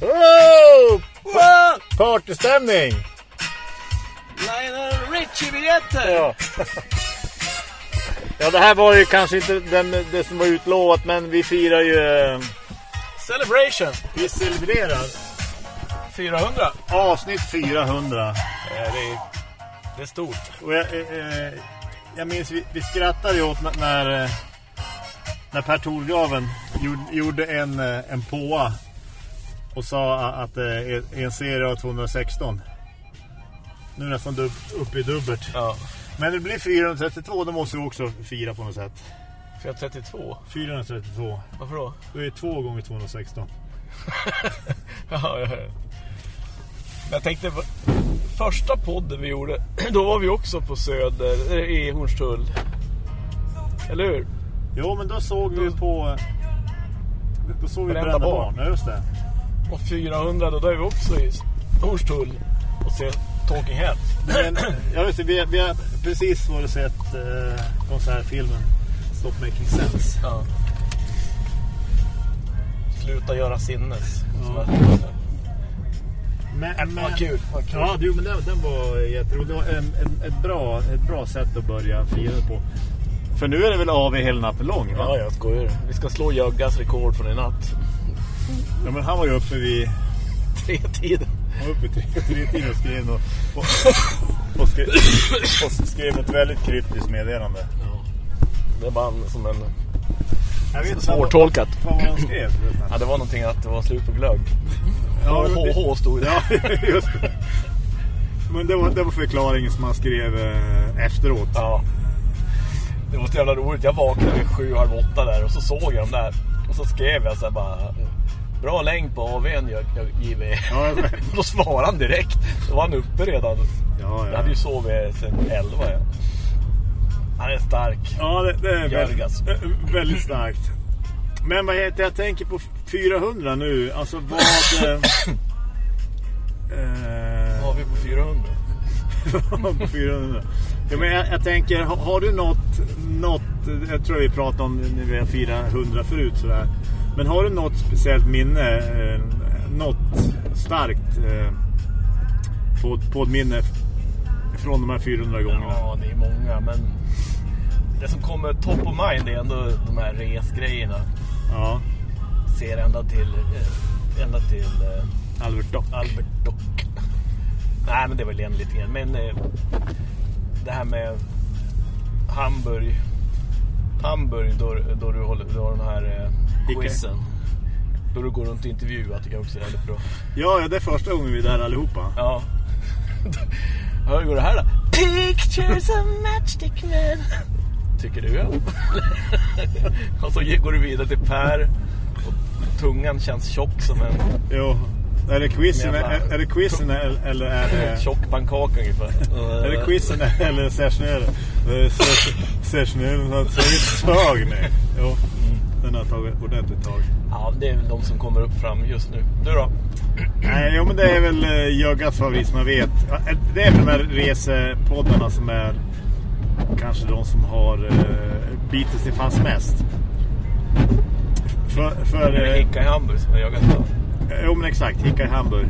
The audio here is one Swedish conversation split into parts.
Oh! Pa partystämning! Lionel Richie-biljetter! Ja. ja, det här var ju kanske inte den, det som var utlovat, men vi firar ju... eh, Celebration! Vi celebrerar 400. avsnitt 400. Eh, Det är, det är stort. Och jag, eh, eh, jag minns, vi, vi skrattade ju åt när- när, eh, när Per Torgraven gjorde, en, en påa och sa att det är en serie av 216. Nu är det nästan dub, uppe i dubbelt. Ja. Men det blir 432, då måste vi också fira på något sätt. 432. 432. Varför då? Då är det två gånger 216. Ja, ja, ja. Jag tänkte, första podden vi gjorde, då var vi också på Söder, eh, i Hornstull. Eller hur? Jo, men då såg vi på... Då såg vi Brända Brända barn. barn. Ja, just det. Och 400 då, då är vi också i Hornstull och ser Talking Heads. Men, ja, just det, vi, vi har precis varit sett eh, konsertfilmen Stop Making Sense. Ja. Sluta göra sinnes. Ja. Men, Äh, vad kul, vad kul. Ja, du, men den, den var jätterolig. Det var en, en, ett, bra, ett bra sätt att börja fira på. För nu är det väl AV hela natten lång, va? Ja, jag skojar. Vi ska slå Jöggas rekord från i natt. Ja, men han var ju uppe vid... Tre tiden. Han var uppe tre, tre tider och skrev något, och, och, skrev, och skrev ett väldigt kryptiskt meddelande. Ja. Det var som en Jag vet svårtolkat. Vad, vad han skrev. Ja, det var någonting att det var slut på glögg. Ja, H- HH stod det. Ja, just det. Men det var, det var förklaringen som han skrev eh, efteråt. Ja. Det var så jävla roligt. Jag vaknade vid sju, halv åtta där och så såg jag dem där. Och så skrev jag så här bara... Bra länk på AWn, JV. Ja, Då svarade han direkt. Då var han uppe redan. Ja, Jag hade ju sovit sen elva. Ja. Han är stark. Ja, det, det är Jörgas. väldigt, äh, väldigt starkt. Men vad heter jag tänker på 400 nu. Alltså vad... eh, eh, Vad har vi på 400? på 400. Ja, men jag, jag tänker, har, har du något, något... Jag tror vi pratade om när vi har 400 förut sådär. Men har du något speciellt minne? Eh, något starkt eh, på, på ett minne från de här 400 gångerna? Ja, det är många, men det som kommer top of mind är ändå de här resgrejerna. Ja. Ser ända till, eh, ända till Albert Dock. Albert Dock. Nej, men det var väl igen lite grann. Men det här med Hamburg. Hamburg, då, då du håller då har den här? Quizen. Då du går runt och intervjuar tycker jag också är väldigt bra. Ja, ja, det är första gången vi är där allihopa. Ja. Hur går det här då? Pictures of matchstick man. Tycker du ja. och så går du vidare till Per. Och tungan känns tjock som en Jo. Är det quizen, Jävla- är, är det quizen eller är det... tjock pannkaka ungefär. Är det quizen eller sessionören? Ses- Sessionören har tagit tag nu. Jo, den har tagit ordentligt tag. Ja, det är väl de som kommer upp fram just nu. Du då? Nej, jo men det är väl eh, Jöggas favorit som jag vet. Eh, Det är väl de här resepoddarna som är kanske de som har uh, bitit sig fast mest. För, för, Är det eh, Hicka i Hamburg som har jagat då? Jo men exakt, Hicka i Hamburg.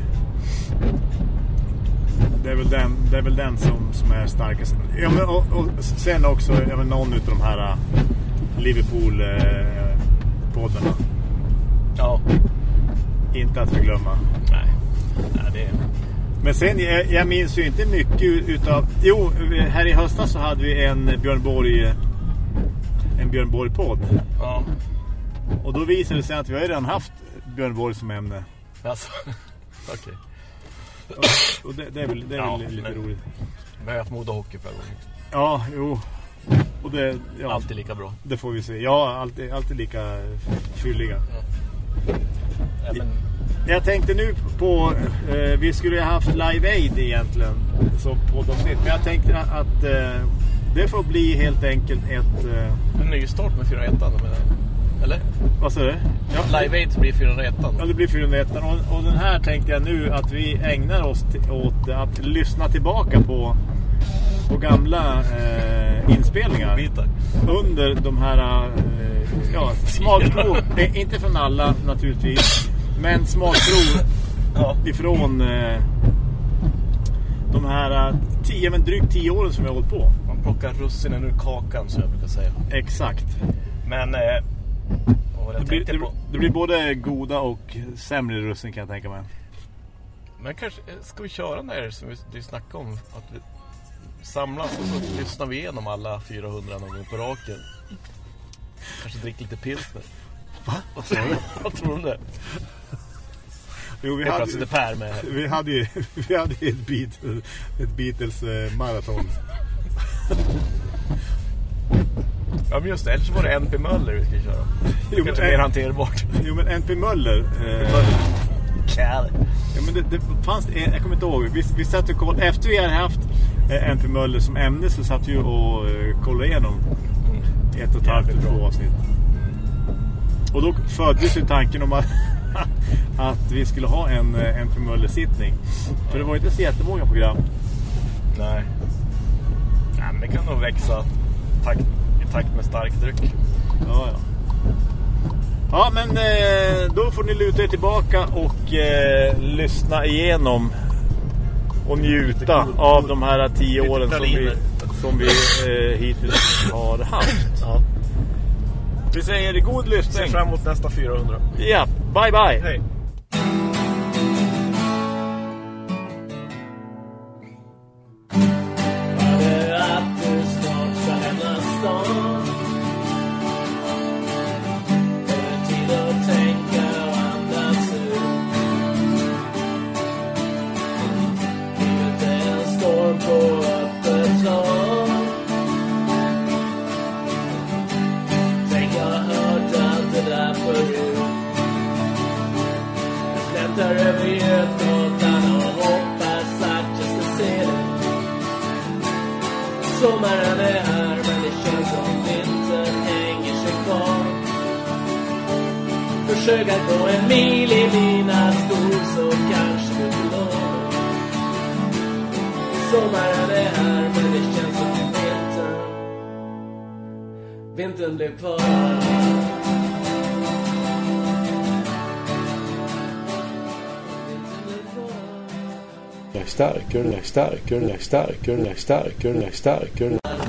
Det är väl den, det är väl den som, som är starkast. Ja, men, och, och sen också ja, men någon utav de här uh, Liverpool-poddarna. Ja. Inte att förglömma. Nej. Nej, det är... Men sen, jag, jag minns ju inte mycket utav... Jo, här i höstas så hade vi en Björn Borg... En Björn Borg-podd. Ja. Och då visade det sig att vi har ju redan haft Björn Borg som ämne. Alltså. Okej. Och, och det, det är väl, det är Ja, väl lite men- roligt. Vi har haft Modo Hockey förra gången. Ja, jo. Och det, ja, Alltid lika bra. det får vi se. Ja, alltid, alltid lika fylliga. Ja, men, Jag tänkte nu på... Eh, vi skulle ju ha haft Live Aid egentligen som poddavsnitt. Men jag tänkte att eh, det får bli helt enkelt ett... Eh, en ny start med 401 då, menar jag. Eller? vad sa du? Ja, Live Aid blir 401 Ja, det blir 401. Och, och den här tänkte jag nu att vi ägnar oss åt att lyssna tillbaka på, på gamla eh, inspelningar. Under de här eh, ja, smakprov. Eh, inte från alla naturligtvis. Men smakprov Ja. ifrån eh, de här eh, tio, men drygt tio åren som jag har hållit på. Man plockar russinen ur kakan som jag brukar säga. Exakt. Men... Eh, det blir, det, det blir både goda och sämre russin kan jag tänka mig. Men kanske eh, ska vi köra den där som vi, snackade om? Att vi samlas och så lyssnar vi igenom alla 400 någon gång på raken. Kanske dricker lite pilsner. Va? Vad sa du? Vad tror du om det? Jo, vi hade, är Per med. vi hade ju vi hade ju ett, Beatles, ett Beatles eh, maraton. Ja men just det, eller så var det NP Möller vi skulle köra. Det Jo, kanske mer hanterbart. Jo men NP Möller eh, ja, men det, det fanns en, jag kommer inte ihåg vi, vi satt och kollade, efter vi hade haft eh, NP Möller som ämne så satt vi och eh, kollade igenom ett och ett halvt till två avsnitt och då föddes ju tanken om att, att vi skulle ha en eh, NP Möller-sittning för det var inte så jättemånga program Nej. Nej men det kan nog växa takt, i takt med starkdryck. Ja, ja. Ja, men eh, då får ni luta er tillbaka och eh, lyssna igenom och njuta av de här tio åren som vi, som vi eh, hittills har haft. Ja. Vi säger god Ser lyssning. fram emot nästa 400. Ja, bye bye. Hej. Försök att gå en mil i mina skor så kanske du når Sommaren är här men det känns som vintern Vintern blev kvar.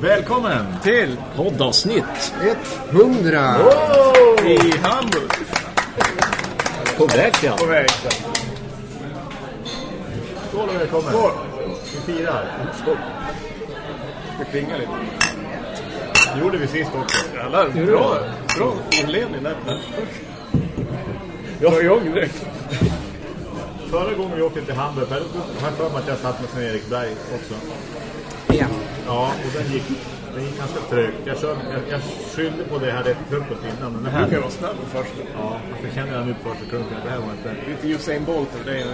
Välkommen till Poddavsnitt 100! I Hamburg. På väg till På väg. Skål och välkommen. Skål. Vi firar. Skål. Det klingar lite. Det gjorde vi sist också. Jävlar, bra, bra inledning där. Jag var igång direkt. Förra gången vi åkte till Hamburg, jag för mig att jag satt med Sven-Erik Berg också. Ja. Ja, och den gick, den gick ganska trögt. Jag, kör, jag, jag skyllde på det jag hade ätit frukost innan. Men det Du här, ju vara snabb först. ja, så känner jag nu på första klunken att det här var inte... Lite Usain Bolt över dig.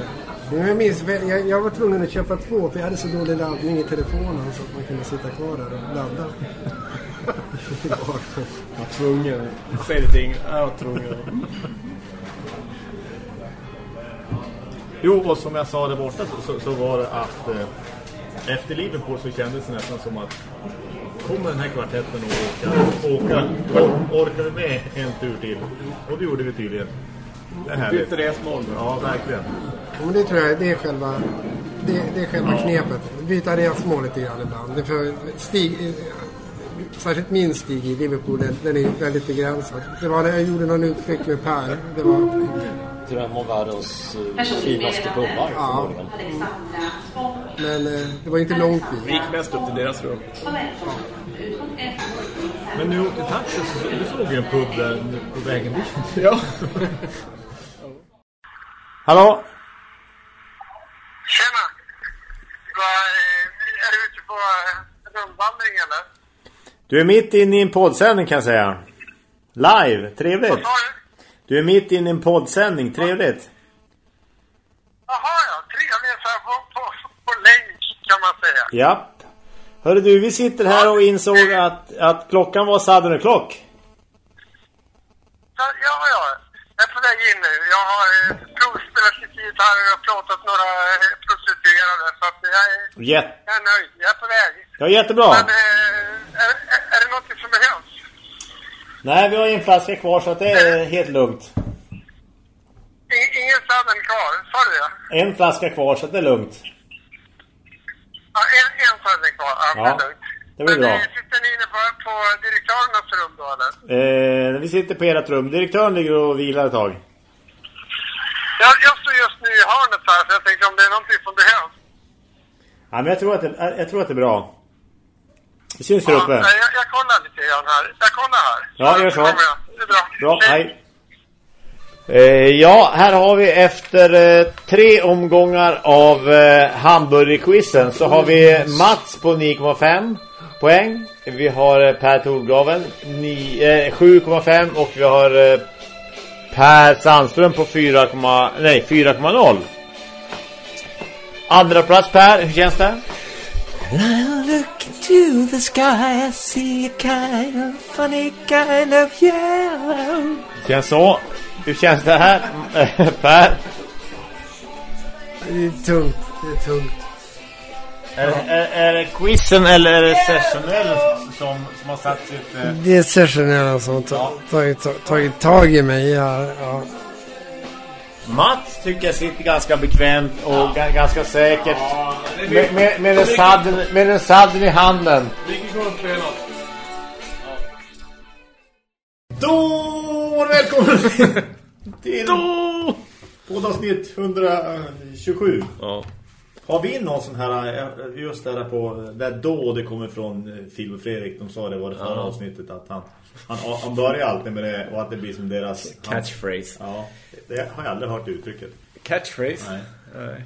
Men Jag, minns, jag, jag var tvungen att köpa två för jag hade så dålig laddning i telefonen så att man kunde sitta kvar där och ladda. Jag var tvungen. Säg det till. Jag var tvungen. Jo, och som jag sa där borta så, så, så var det att eh, efter Liverpool så kändes det nästan som att kommer den här kvartetten att åka, åka or, orkar vi med en tur till? Och det gjorde vi tydligen. Det är härligt. Bytte. Ja, verkligen. Ja, Men det tror jag det är själva, det, det är själva knepet. Byta resmål lite grann ibland. Det är för stig, särskilt min stig i Liverpool, den, den är väldigt begränsad. Det var när jag gjorde någon utflykt med Per. Det var, Till en av världens eh, finaste pubbar Ja. men eh, det var inte långt Vi dit. gick mest upp till deras rum. Men nu åkte taxi så du såg ju en pub där på vägen dit. Ja. Hallå? Tjena! Va, eh, är du ute på eh, rundvandring eller? Du är mitt inne i en poddsändning kan jag säga. Live, trevligt. Vad sa du? Du är mitt inne i en poddsändning, trevligt. Jaha ja, trevligt så här på, på, på länk kan man säga. Ja. Hörru du, vi sitter här och insåg att, att klockan var Southern Clock. Så, ja, ja. Jag är på väg in nu. Jag har eh, provspelat lite gitarr och plåtat några eh, prostituerade så att jag är, Jätte... jag är nöjd. Jag är på väg. Ja, jättebra. Men eh, är, är, är det något som behövs? Nej, vi har en flaska kvar så att det är helt lugnt. I, inga Sa du det? En flaska kvar så det är lugnt. Ja, en, en sändning kvar. Ja, Ja, det är lugnt. det blir Men bra. eh, sitter ni inne på, på direktörernas rum då eller? Eh, vi sitter på ert rum. Direktören ligger och vilar ett tag. Jag, jag står just nu i hörnet här så jag tänkte om det är någonting som behövs. Ja, men jag tror att det, jag tror att det är bra. Vi syns där Ja, uppe. jag, jag kollar lite grann här. Jag kollar här. Ja, gör så. Det är bra. Bra, hej. Eh, ja, här har vi efter eh, tre omgångar av eh, hamburgerquizen så har vi Mats på 9,5 poäng. Vi har Per Torgraven ni- eh, 7,5 och vi har Per Sandström på 4, nej 4,0. Andra plats Per, hur känns det? Look into the sky, I see a kind of funny kind of yellow. Känns så. Hur känns det här? per? Det är tungt. Det är tungt. Är, är, är det quizen eller är det sessionellen som, som har satt sitt... Eh... Det är sessionellen som har ta- tagit, tagit tag i mig. Ja, ja. Mats tycker jag sitter ganska bekvämt och ga- ganska säkert. Med, med, med, en sadden, med en sadden i handen. Då välkommen till poddavsnitt 127. Ja. Har vi någon sån här, eh, just där på, där då det kommer från eh, Phil och Fredrik, de sa det var det förra Ja. avsnittet att han, han, han börjar alltid med det och att det blir som deras... Catchphrase. Ja, det har jag aldrig hört uttrycket. Catchphrase? Nej. Nej.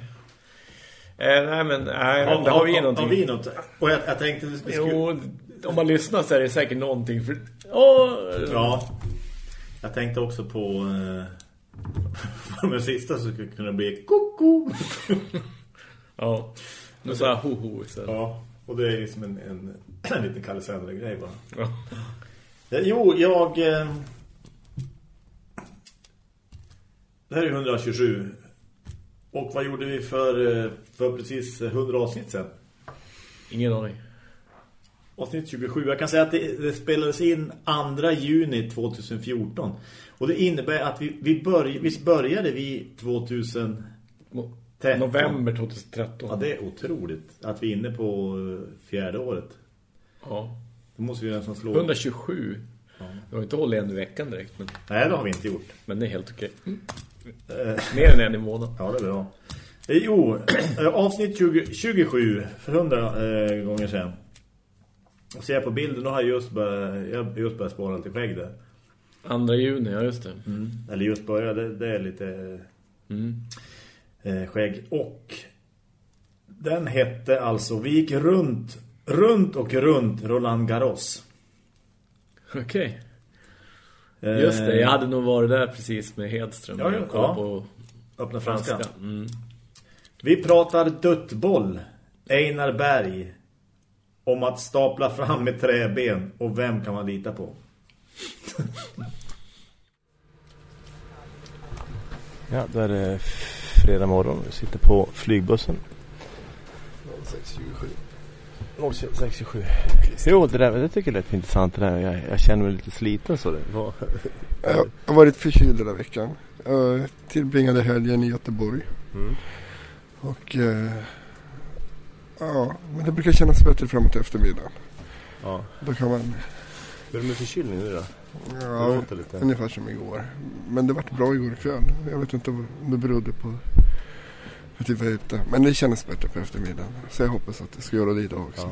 Eh, nej men, nej, men det har vi någonting. Har vi något? Och jag, jag tänkte... Vi skulle, Jo, om man lyssnar så är det säkert någonting. För, åh, Ja. Jag tänkte också på... Eh, på den sista så skulle det kunna bli koko. Ja. Men så här hoho istället. Ja. Och det är liksom en, en, en liten Kalle Sändare-grej bara. Ja. ja. Jo, jag... Eh... Det här är 127. Och vad gjorde vi för, eh, för precis 100 avsnitt sen? Ingen aning. Avsnitt 27. Jag kan säga att det, det spelades in 2 juni 2014. Och det innebär att vi, vi, börj, vi började vi 2000... 13. November 2013. Ja, det är otroligt att vi är inne på eh, fjärde året. Ja. Då måste vi nästan slå... 127. Ja. Vi har inte hållit en veckan direkt. Men... Nej, det har vi inte gjort. Men det är helt okej. Mm. Eh. Mer än en i månaden. Ja, det är bra. Eh, jo, avsnitt 20, 27 för 100 eh, gånger sedan. Och ser jag på bilden, då har jag just börjat, just börjat spara lite skägg där. Andra juni, ja just det. Mm. Eller just började, det, det är lite... Mm eh, skägg. Och den hette alltså, vi gick runt, runt och runt Roland Garros. Okej. Eh, Just det, jag hade nog varit där precis med Hedström. Ja, ja, och kollat ja. på Öppna franska. franska. Mm. Vi pratar duttboll, Einar Berg, om att stapla fram med träben och vem kan man lita på? Ja, då är det fredag morgon. Vi sitter på flygbussen. 0627. Jo, det där det tycker jag är lite intressant. Det där. Jag, jag känner mig lite sliten så det var. Jag har varit förkyld den här veckan. Jag tillbringade helgen i Göteborg. Mm. Och eh, ja, men det brukar kännas bättre framåt eftermiddagen. Ja. Då kan man, Hur är det med förkylning nu då? Ja, lite. ungefär som igår. Men det vart bra igår kväll. Jag vet inte om det berodde på att jag var ute. Men det kändes bättre på eftermiddagen. Så jag hoppas att det ska göra det idag också.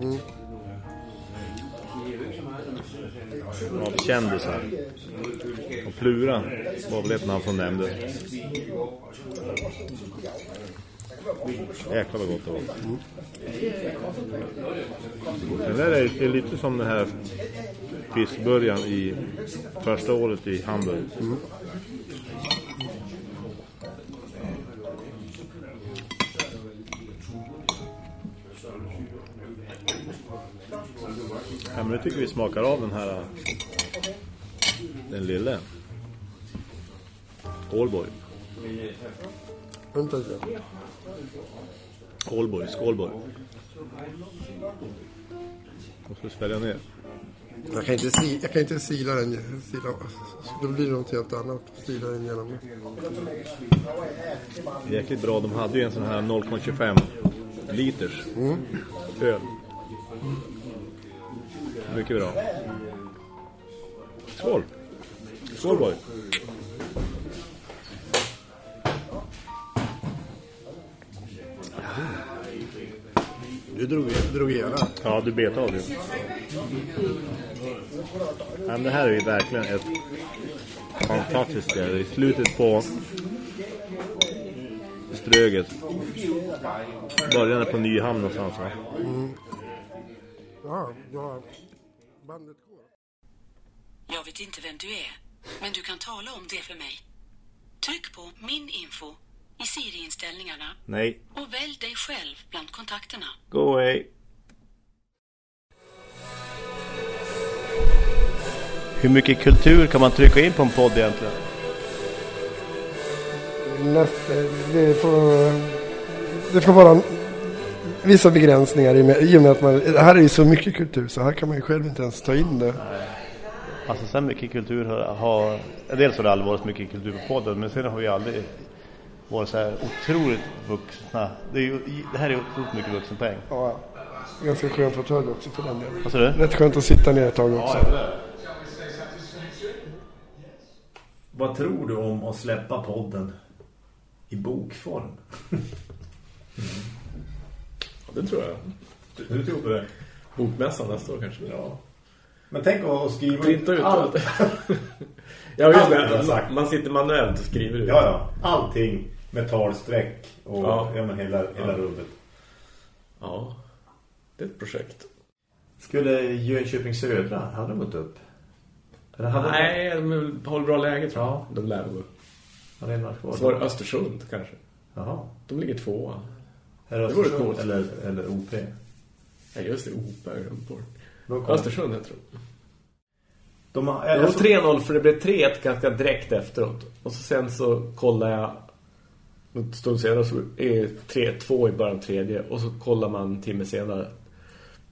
Mm. Av kändisar. Och Plura var väl ett namn som nämndes. Jäklar vad gott det var. Det där är, är lite som den här fiskburgaren i första året i Hamburg. Ja, men jag tycker vi smakar av den här den lille Ålborg. Vänta lite. Ålborg, Skålborg. Måste svälja ner. Jag kan inte, si, jag kan inte sila den. Sila, då blir det något helt annat. Sila den genom. Jäkligt bra. De hade ju en sån här 0,25 liters öl. Mycket bra. Skål! Skål boy! Drog, drog hela. Ja, du bet av det. Men det här är ju verkligen ett fantastiskt ställe. I slutet på Ströget. Början på Nyhamn någonstans va? Ja, ja. Bandet går. Jag vet inte vem du är, men du kan tala om det för mig. Tryck på min info i Siri-inställningarna Nej. och välj dig själv bland kontakterna. Go away. Hur mycket kultur kan man trycka in på en podd egentligen? Nästa, det, får, det får vara vissa begränsningar i och med, i och med att man, det här är ju så mycket kultur så här kan man ju själv inte ens ta in det. Alltså sen mycket kultur har, har dels har det varit mycket kultur på podden men sen har vi aldrig varit så här otroligt vuxna. Det, är ju, det här är otroligt mycket vuxenpoäng. Ja, ganska skön fåtölj också för den delen. Vad sa du? Rätt skönt att sitta ner ett tag också. Vad tror du om att släppa podden i bokform? Ja, det tror jag. Du tror på det? Bokmässan nästa år kanske. Ja. Men tänk att skriva Printa ut allt. Ja, just Allt det. sagt. Man sitter manuellt och skriver ut. Ja, ja. Allting med talsträck och Ja. ja. men hela, hela Ja. rubbet. Ja, det är ett projekt. Skulle Jönköping Södra, hade de gått upp? Eller hade Nej, de håller bra läge tror jag. Ja. De lär gå. De, hade en match kvar. Så var det Östersund kanske. Jaha. De ligger tvåa. Är det Det vore coolt. eller, eller OP? Ja, just det. Opa är de bort. Östersund, jag tror. De har, Det var alltså, 3-0 för det blev 3-1 ganska direkt efteråt. Och så sen så kollade jag en stund senare så är 3-2 i början tredje. Och så kollar man en timme senare.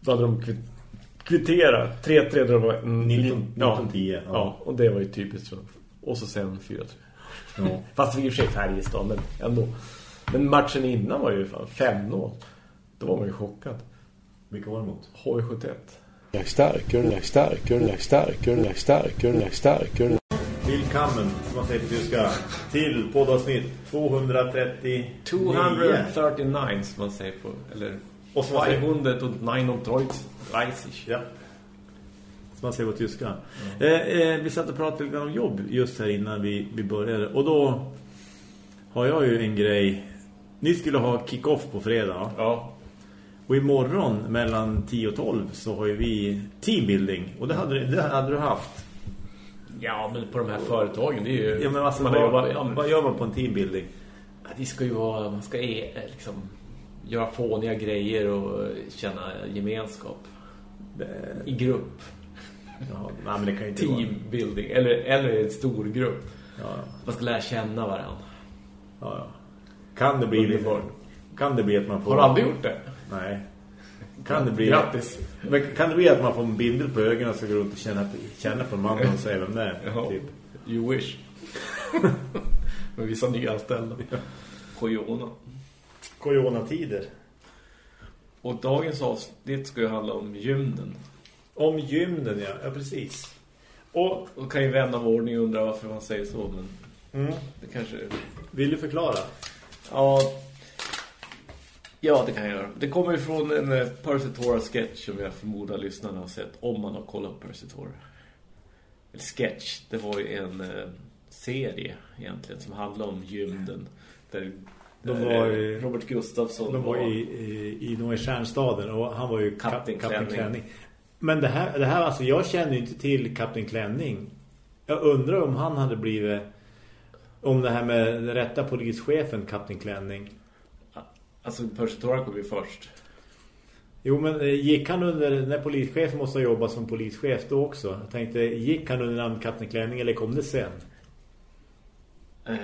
Då hade de kvitt- kvitterat. 3-3 då det var en 19 ja, 19-10, ja. ja. och det var ju typiskt. så. Och så sen 4-3. Ja. Fast vi i och för sig Färjestad, men ändå. Men matchen innan var ju fan 5-0. Då var man ju chockad. Vilka var det mot? HV71. Jag är starkare, jag är starkare, jag är starkare, jag är starkare, jag är starkare. Willkommen, som man säger på tyska, till poddavsnitt 230 239 som man säger på eller Och som man säger- 239 Ja. Som man säger på tyska. Eh, eh, vi satt och pratade lite om jobb just här innan vi, vi började. Och då har jag ju en grej. Ni skulle ha kick-off på fredag. Ja. Och imorgon mellan 10 och 12 så har ju vi teambuilding. Och det hade, det hade du haft. Ja, men på de här företagen det är ju Ja, men alltså, man vad, jobbat, ja, men, vad gör man på en teambuilding? ja, det ska ju vara man ska eh, liksom göra fåniga grejer och känna gemenskap i grupp. Ja, nej, men det kan ju inte vara. Teambuilding eller eller en stor grupp. Ja, Man ska lära känna varandra. ja, ja. Kan det bli. Kan det bli att man får Har du aldrig gjort det? Nej. Kan det bli Grattis. Men kan det bli att man får en bindel på ögonen och så går runt och känna, känna på de andra och säga vem det är? Typ. You wish. Med vissa nyanställda. Kojona. Coronatider. Och dagens avsnitt ska ju handla om gymnen. Om gymnen, ja. Ja, precis. Och, Och kan ju vän av ordning undra varför man säger så, men mm, det kanske... vill du förklara? Ja, ja det kan jag göra. Det kommer från en eh, Percy Tora-sketch som jag förmodar lyssnarna har sett om man har kollat Percy Tora. Eller sketch, det var ju en eh, serie egentligen som handlade om gymnen. Där, De var eh, i- Robert Gustafsson De var i, i, i, var i Stjärnstaden och han var ju kap- Kapten Kapten Klänning. Klänning. Men det här, det här, alltså jag känner ju inte till Kapten Klänning. Jag undrar om han hade blivit om det här med den rätta polischefen Kapten Klänning. Alltså Percy Tora kom ju först. Jo, men eh, gick han under, när polischefen måste ha jobbat som polischef då också? Jag tänkte, gick han under namn Kapten Klänning eller kom det sen? Eh,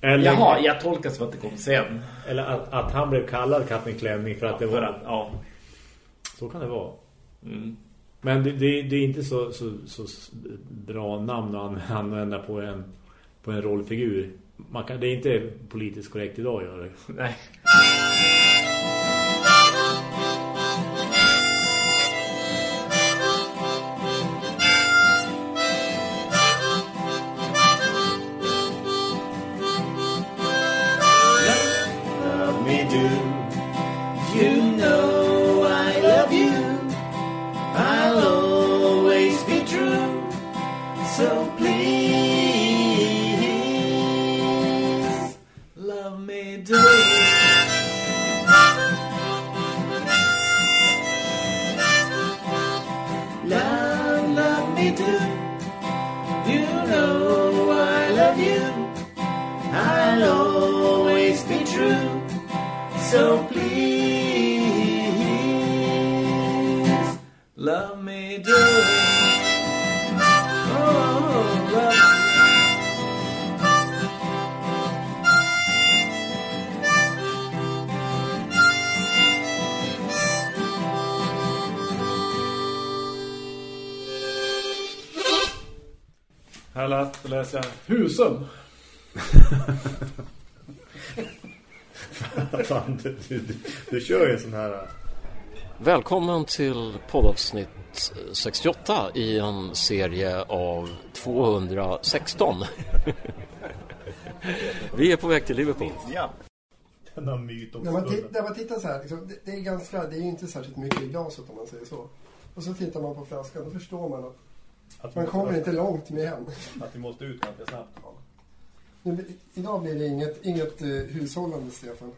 Eller, Jaha, jag tolkar som att det kom sen. eller att, att han blev kallad Kapten Klänning för att det var... Att, ja. Så kan det vara. Mm. Men det, det, det är inte så, så, så bra namn att använda på en, på en rollfigur. Man kan, det är inte politiskt korrekt idag att göra det. Nej. Husum. Fan, du, du, du, kör ju en sån här... Välkommen till poddavsnitt 68 i en serie av 216. Vi är på väg till Liverpool. Ja. Denna myt När man, när man tittar så här, liksom, det, det är ganska, det är ju inte särskilt mycket i glaset om man säger så. Och så tittar man på flaskan, då förstår man att Att man kommer inte långt med en. Att vi måste ut ganska snabbt. Nu, blir- idag blir det inget, inget eh, hushållande, Stefan.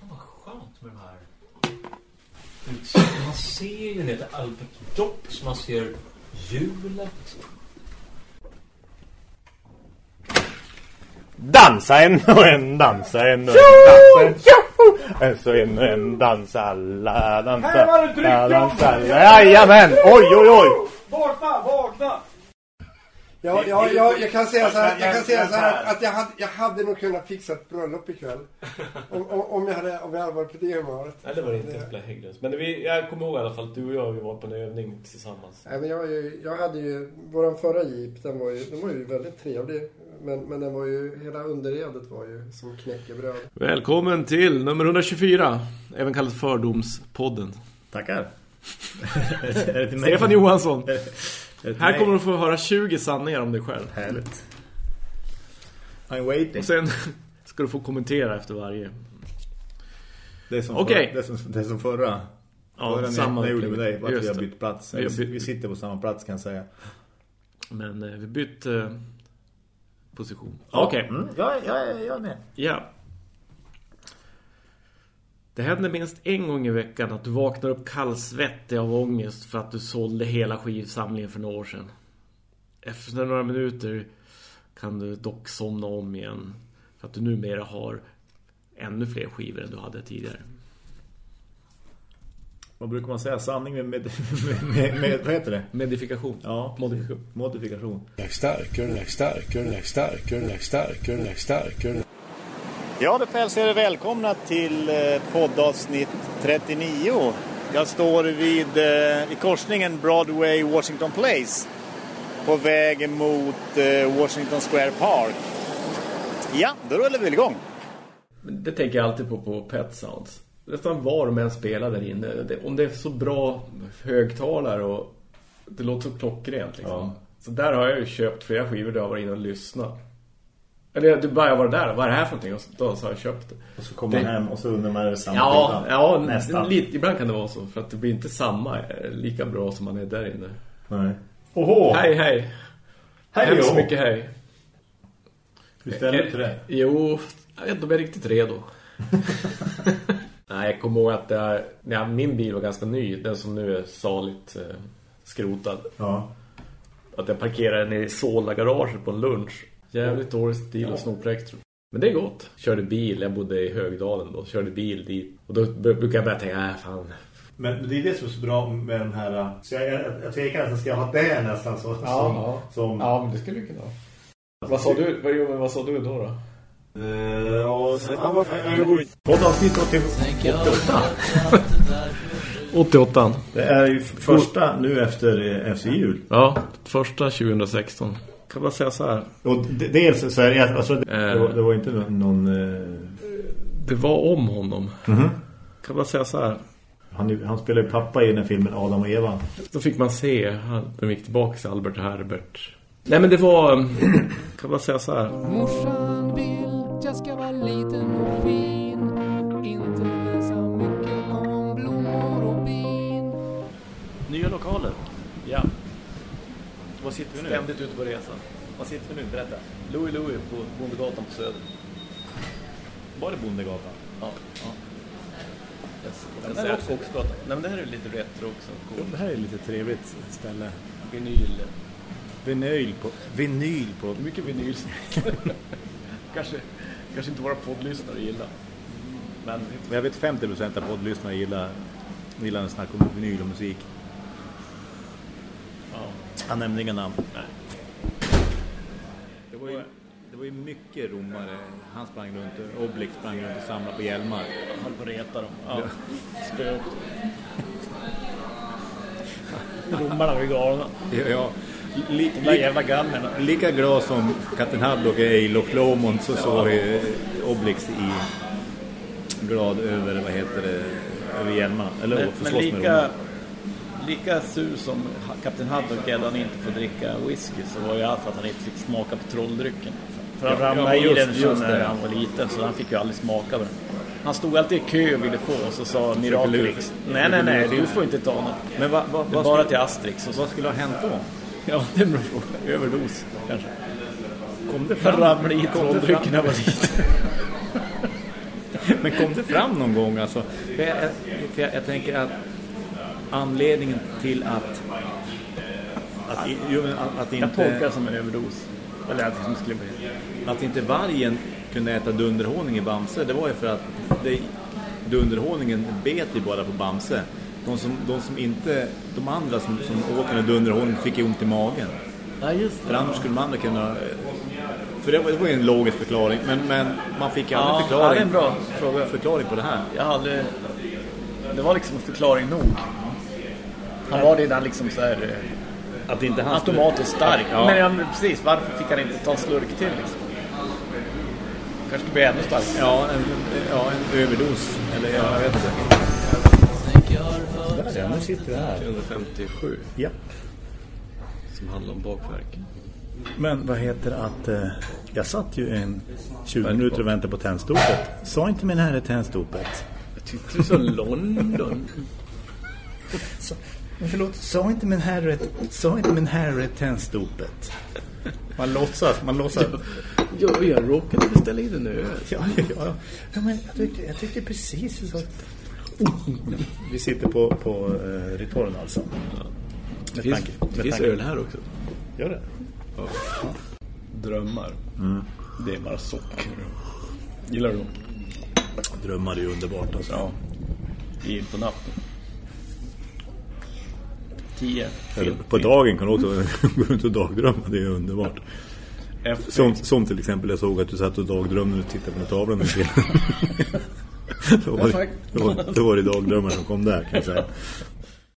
Vad skönt med de här. Man ser ju till Albert Docks, man ser hjulet. Dansa en och en, dansa en och en, dansa en. En så en och en, dansa alla, dansa. Här var det alla. Jajamän, oj oj oj. Vakna, vakna! Ja, ja, ja, jag kan säga så här, jag kan säga så här att jag hade, jag hade nog kunnat fixa ett bröllop ikväll. Om, om, jag hade, om jag hade varit på det humöret. Nej, det var inte Äppla Hägglunds. Men vi, jag kommer ihåg i alla fall att du och jag vi var på en övning tillsammans. Nej, men jag, jag hade ju, våran förra jeep, den var ju, den var ju väldigt trevlig. Men, men den var ju, hela underredet var ju som knäckebröd. Välkommen till nummer 124, även kallat Fördomspodden. Tackar. Är det till mig? Stefan Johansson. Här mig? kommer du få höra 20 sanningar om dig själv. Härligt. I'm waiting. Och sen ska du få kommentera efter varje. Det är som, Okej. förra, det är som, det är som förra. Ja, förra samma när jag gjorde med dig. Vart vi har bytt plats. Vi Vi, sitter på samma plats kan jag säga. Men eh, vi bytte eh, position. Ja. Okej. Mm, jag, jag, jag är med. Ja. Det händer minst en gång i veckan att du vaknar upp kallsvettig av ångest för att du sålde hela skivsamlingen för några år sedan. Efter några minuter kan du dock somna om igen för att du numera har ännu fler skivor än du hade tidigare. Vad brukar man säga? Sanning med, med, med, med, med vad heter det? Modifikation. Ja, Modifikation. modifikation. Starkare, starkare, starkare, starkare, är starkare. Ja, då hälsar er välkomna till eh, poddavsnitt 39. Jag står vid eh, i korsningen Broadway-Washington Place på väg mot eh, Washington Square Park. Ja, då rullar vi igång. Det tänker jag alltid på på Pet Sounds. Nästan var de än spelar där inne. Om det är så bra högtalare och det låter så klockrent liksom. Ja. Så där har jag ju köpt flera skivor där jag varit inne och lyssnat. Eller du bara jag var där, vad är det här för någonting? Och så, då så har jag köpt det. Och så kommer Det- man hem och så undrar man är det samma Ja, ja Nästan. lite, ibland kan det vara så. För att det blir inte samma eh, lika bra som man är där inne. Nej. Oho! Hej, hej. Hej, Hemskt jo. mycket hej. Hur ställer du till det? Jo, jag vet inte om jag är riktigt redo. Nej, jag kommer ihåg att det är, ja, min bil var ganska ny. Den som nu är saligt eh, skrotad. Ja. Att jag parkerade nere i Solna-garaget på en lunch. Jävligt dålig stil och snopräkt. Men det är gott. Körde bil, jag bodde i Högdalen då. Körde bil dit. Och då brukar jag börja tänka, äh fan. Men det är det som är så bra med de här... Så jag, jag, jag tvekar nästan, ska jag ha det nästan så, som, som... Ja, men det skulle du kunna ha. Vad sa du, vad, jo, men vad sa du då då? Ja, Poddavsnitt 88. 88. Det är ju första nu efter, efter jul. Ja, första 2016. Kan man säga så här. Och dels så är det, alltså, det, Eh. det, var, det var inte någon... någon eh, Det var om honom. Mhm. Kan man säga så här. han, han spelar ju pappa i den här filmen Adam och Eva. Då fick man se, han- de gick tillbaka till Albert och Herbert. Nej men det var, kan man säga så här. Morsan sitter vi nu? Ständigt ute på resa. Var sitter vi nu? Berätta. Louis Louis på Bondegatan på Söder. Var det Bondegatan? Ja. ja. Yes. Den Den är är också- Skogsgatan. Nej men det här är lite retro också. Cool. Det här är lite trevligt ställe. Vinyl. Vinyl på... Vinyl på... Mycket vinyl. kanske, kanske inte våra poddlyssnare gillar. Men Jag vet 50% av poddlyssnarna gillar, gillar en snack om vinyl och musik. ja. Han nämnde inga namn. Nej. Det var ju, det var ju mycket romare. Han sprang runt, och Oblik sprang runt och samlade på hjälmar. Höll på att reta dem. Ja. Spö upp. Romarna var ju galna. Ja, ja. Li, De där li, jävla gammerna. lika glad som Kapten Haddock är i Loch Lomond så så är Obelix i glad över, vad heter det, över hjälmarna. Eller Men, men lika. Lika sur som Kapten Haddock är att han inte får dricka whisky så var jag för att han inte fick smaka på trolldrycken. För han ramlade ja, i den just när han var liten så han fick ju aldrig smaka på den. Han stod alltid i kö och ville få och så sa Miraculix. Nej, nej, nej, du får inte ta något. Men Det är vad, bara till Asterix. Och så. vad skulle ha hänt då? Ja, det bra fråga. Överdos, kanske. Kom det Han ramlade i trolldrycken när fram- jag var liten. Men kom det fram någon gång alltså? För jag, för jag, jag tänker att anledningen till att att, att, att Jag inte tolkar det som en överdos. Eller att det skulle bli. att inte vargen kunde äta dunderhonung i Bamse, det var ju för att det, dunderhonungen bet ju bara på Bamse. De som, de som inte, de andra som, som åt den här dunderhonungen fick ju ont i magen. Ja, just För annars skulle man andra kunna... För det var, det var ju en logisk förklaring, men, men man fick ju aldrig Ja, förklaring, ja, det är en bra fråga. förklaring på det här. Jag hade... Det var liksom förklaring nog. Han var redan liksom så här... eh, Att inte han automatiskt stark. Ja. Men ja, men precis, varför fick han inte ta slurk till liksom? Kanske blir ännu starkare. Ja, en, ja, en överdos. Eller ja, jag vet inte. Där, ja, nu sitter det här. 357 Ja. som handlar om bakverk. Men vad heter att eh, jag satt ju en 20 minuter och väntade på tändstopet. Sa inte min herre tändstopet? Jag tyckte du sa London. Men förlåt, sa inte min herre, sa inte min herre tändstopet? Man låtsas, man låtsas. Ja, jag råkade beställa in en öl. Ja, ja, ja. ja men jag tyckte, jag tyckte precis du sa. Vi sitter på, på eh, retorn alltså. Det finns, det finns öl här också. Gör det? Ja. Drömmar. Det är bara socker. Gillar du dem? Drömmar är ju underbart alltså. Ja. I på natten. Tio. Eller På dagen kan du också gå runt och dagdrömma, det är underbart. Efter. Som, som till exempel jag såg att du satt och dagdrömde och tittade på tavlan med filmen. då, var det, var, då var det dagdrömmar som kom där kan jag säga.